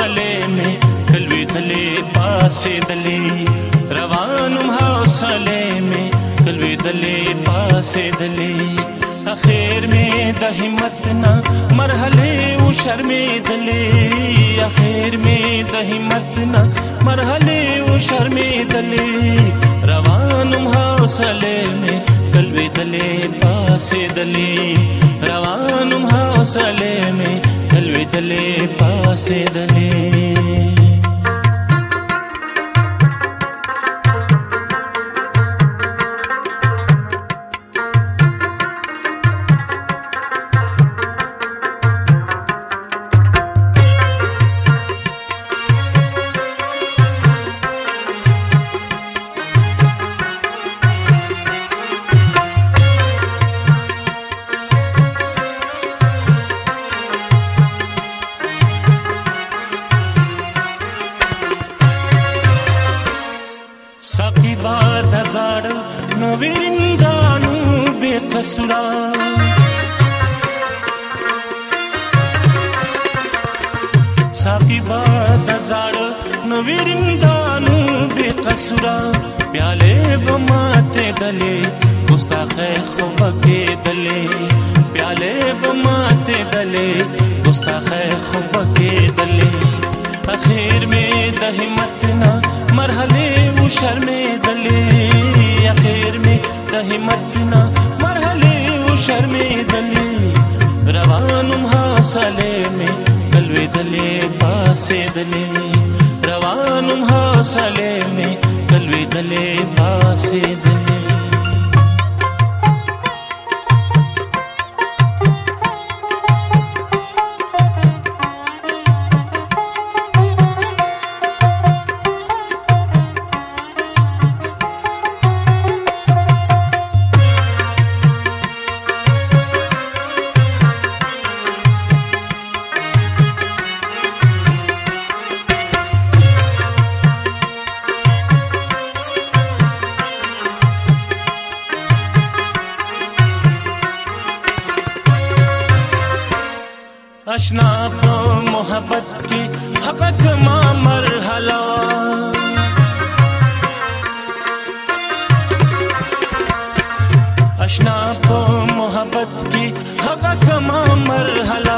حوصله مې کلوي دلې پاسې دلې روانم حوصله مې کلوي دلې پاسې دلې اخیر مې د همت نه مرحله او شرمې دلې اخیر مې د همت نه مرحله او شرمې دلې روانم حوصله مې کلوي دلې پاسې دلې روانم حوصله می تلوي دلې پاسې دلې ವೆರಿಂದಾನು ಬೇಕಸುಡ ساقي باد زاړه نویرندانو بے قصورا پیاله بماته دلې مستاخه خو بکې دلې پیاله بماته دلې مستاخه خو بکې دلې اخر می د همت نه مرحله و شرمې دلې پاسې دلې روانم حوصله مې دلې دلې پاسې دلې آشنا په محبت کې حقق ما مرحله آشنا په محبت کې حقق ما مرحله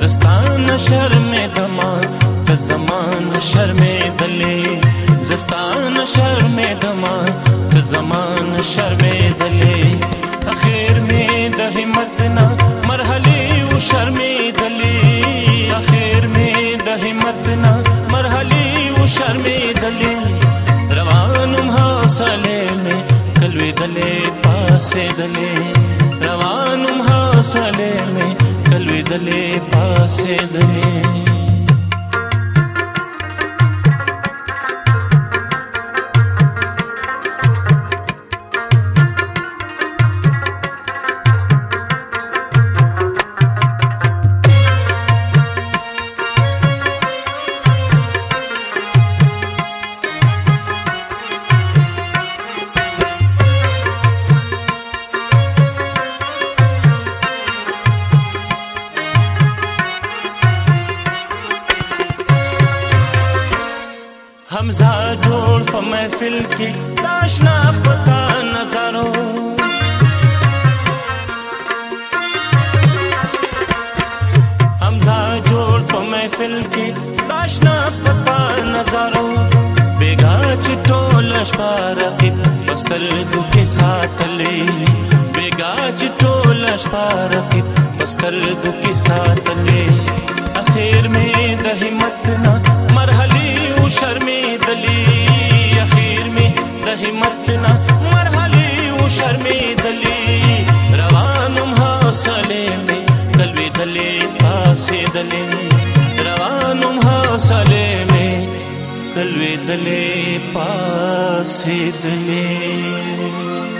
زستان شرمه دما ته زمان شرمه دلې زستان شرمه دما ته زمان شرمه دلې اخر می د همت نه مرحله شرمېدلې اخر مې د همت نه مرحلې و شرمېدلې روانم حاصلې مې کلوې دلې پاسې دلې روانم حاصلې مې کلوې دلې پاسې دلې हमजा जोड़ प महफिल की नाशना पता नजारो हमजा जोड़ प महफिल की नाशना पता नजारो बेगा चिट्टो लशपारकी मस्तल के साथ ले बेगा चिट्टो लशपारकी मस्तल के साथ ले आखिर में दही मत ना मरहली یو شرمې دلی اخیر می د همت نه مرحله یو شرمې دلی روانم حاصلې می دلوي دلی پاسې دلی روانم حاصلې می دلوي دلی پاسې دلی